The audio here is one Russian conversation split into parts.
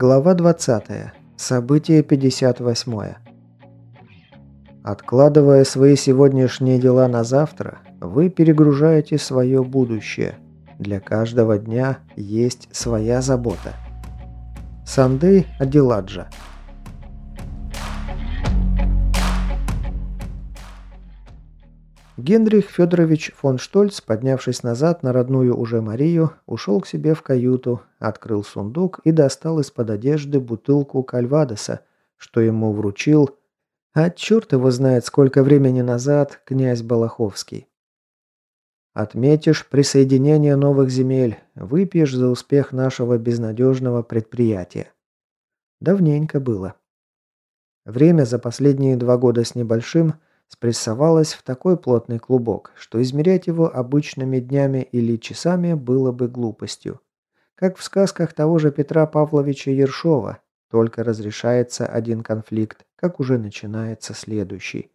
Глава 20. Событие 58. Откладывая свои сегодняшние дела на завтра, вы перегружаете свое будущее. Для каждого дня есть своя забота. Сандей Адиладжа. Генрих Федорович фон Штольц, поднявшись назад на родную уже Марию, ушел к себе в каюту, открыл сундук и достал из-под одежды бутылку кальвадоса, что ему вручил, а черт его знает, сколько времени назад, князь Балаховский. Отметишь присоединение новых земель, выпьешь за успех нашего безнадежного предприятия. Давненько было. Время за последние два года с небольшим – спрессовалось в такой плотный клубок, что измерять его обычными днями или часами было бы глупостью. Как в сказках того же Петра Павловича Ершова, только разрешается один конфликт, как уже начинается следующий.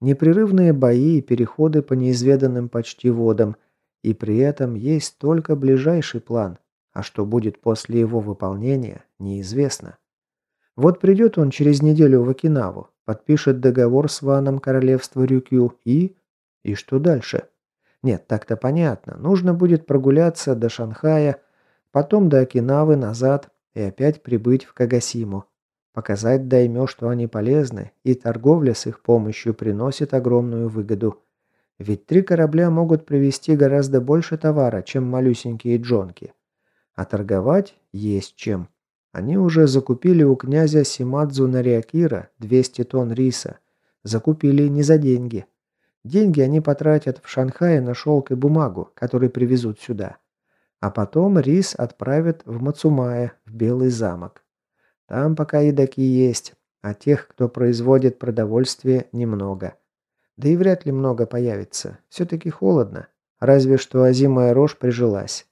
Непрерывные бои и переходы по неизведанным почти водам, и при этом есть только ближайший план, а что будет после его выполнения, неизвестно. Вот придет он через неделю в Окинаву, подпишет договор с Ваном Королевства Рюкю и... И что дальше? Нет, так-то понятно. Нужно будет прогуляться до Шанхая, потом до Окинавы назад и опять прибыть в Кагасиму. Показать дайме, что они полезны, и торговля с их помощью приносит огромную выгоду. Ведь три корабля могут привезти гораздо больше товара, чем малюсенькие джонки. А торговать есть чем. Они уже закупили у князя Симадзу Нариакира 200 тонн риса. Закупили не за деньги. Деньги они потратят в Шанхае на шелк и бумагу, которые привезут сюда. А потом рис отправят в Мацумае, в Белый замок. Там пока едоки есть, а тех, кто производит продовольствие, немного. Да и вряд ли много появится. Все-таки холодно. Разве что озимая рожь прижилась.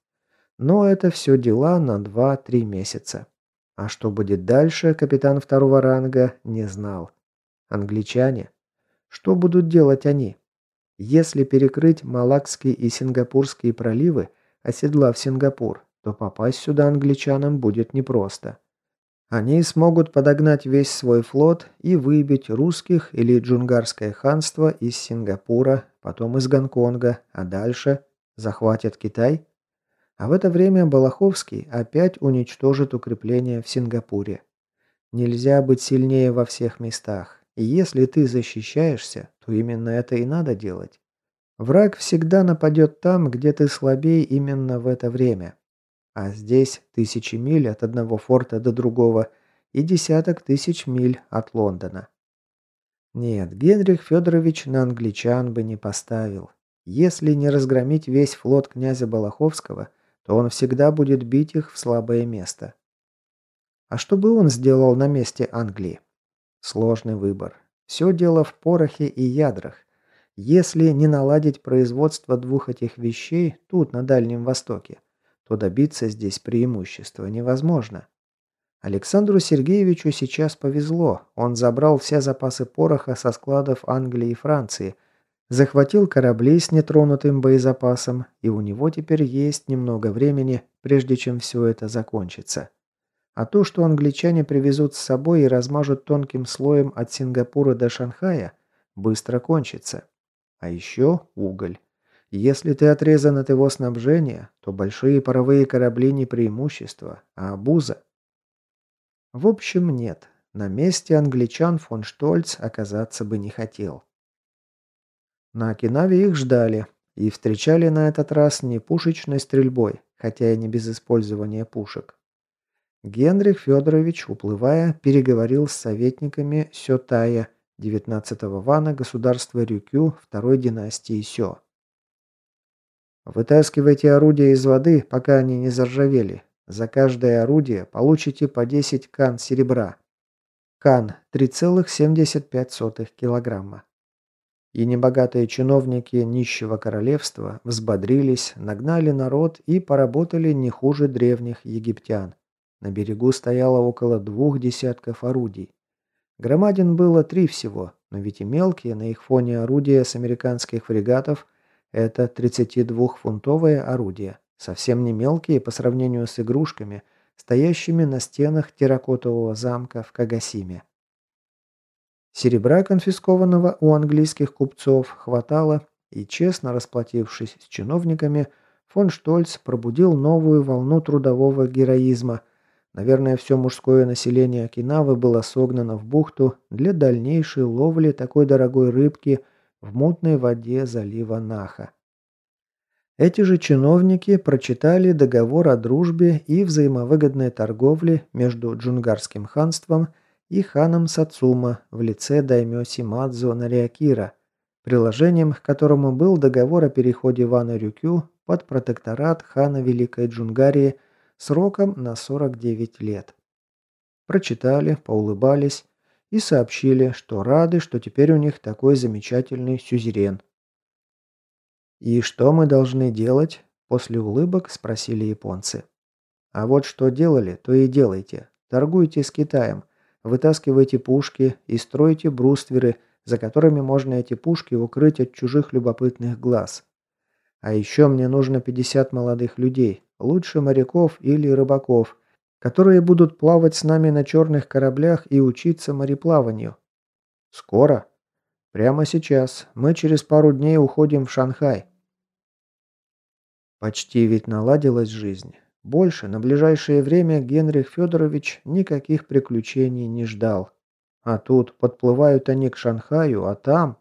Но это все дела на 2-3 месяца. А что будет дальше, капитан второго ранга не знал. Англичане? Что будут делать они? Если перекрыть Малакский и Сингапурские проливы, оседлав Сингапур, то попасть сюда англичанам будет непросто. Они смогут подогнать весь свой флот и выбить русских или джунгарское ханство из Сингапура, потом из Гонконга, а дальше захватят Китай? А в это время Балаховский опять уничтожит укрепления в Сингапуре. Нельзя быть сильнее во всех местах. И если ты защищаешься, то именно это и надо делать. Враг всегда нападет там, где ты слабее именно в это время. А здесь тысячи миль от одного форта до другого и десяток тысяч миль от Лондона. Нет, Генрих Федорович на англичан бы не поставил. Если не разгромить весь флот князя Балаховского – то он всегда будет бить их в слабое место. А что бы он сделал на месте Англии? Сложный выбор. Все дело в порохе и ядрах. Если не наладить производство двух этих вещей тут, на Дальнем Востоке, то добиться здесь преимущества невозможно. Александру Сергеевичу сейчас повезло. Он забрал все запасы пороха со складов Англии и Франции – Захватил корабли с нетронутым боезапасом, и у него теперь есть немного времени, прежде чем все это закончится. А то, что англичане привезут с собой и размажут тонким слоем от Сингапура до Шанхая, быстро кончится. А еще уголь. Если ты отрезан от его снабжения, то большие паровые корабли не преимущество, а обуза. В общем, нет. На месте англичан фон Штольц оказаться бы не хотел. На Окинаве их ждали и встречали на этот раз не пушечной стрельбой, хотя и не без использования пушек. Генрих Федорович, уплывая, переговорил с советниками Сётая, 19-го вана государства Рюкю второй династии Сё. «Вытаскивайте орудия из воды, пока они не заржавели. За каждое орудие получите по 10 кан серебра. Кан – 3,75 килограмма. И небогатые чиновники нищего королевства взбодрились, нагнали народ и поработали не хуже древних египтян. На берегу стояло около двух десятков орудий. Громадин было три всего, но ведь и мелкие на их фоне орудия с американских фрегатов – это 32-фунтовые орудия, совсем не мелкие по сравнению с игрушками, стоящими на стенах терракотового замка в Кагасиме. Серебра, конфискованного у английских купцов, хватало, и честно расплатившись с чиновниками, фон Штольц пробудил новую волну трудового героизма. Наверное, все мужское население Окинавы было согнано в бухту для дальнейшей ловли такой дорогой рыбки в мутной воде залива Наха. Эти же чиновники прочитали договор о дружбе и взаимовыгодной торговле между Джунгарским ханством и ханом Сацума в лице даймё Симадзо Нариакира, приложением к которому был договор о переходе Вана Рюкю под протекторат хана Великой Джунгарии сроком на 49 лет. Прочитали, поулыбались и сообщили, что рады, что теперь у них такой замечательный сюзерен – «И что мы должны делать?» – после улыбок спросили японцы. «А вот что делали, то и делайте. Торгуйте с Китаем, вытаскивайте пушки и стройте брустверы, за которыми можно эти пушки укрыть от чужих любопытных глаз. А еще мне нужно 50 молодых людей, лучше моряков или рыбаков, которые будут плавать с нами на черных кораблях и учиться мореплаванию. Скоро? Прямо сейчас. Мы через пару дней уходим в Шанхай. Почти ведь наладилась жизнь. Больше на ближайшее время Генрих Федорович никаких приключений не ждал. А тут подплывают они к Шанхаю, а там...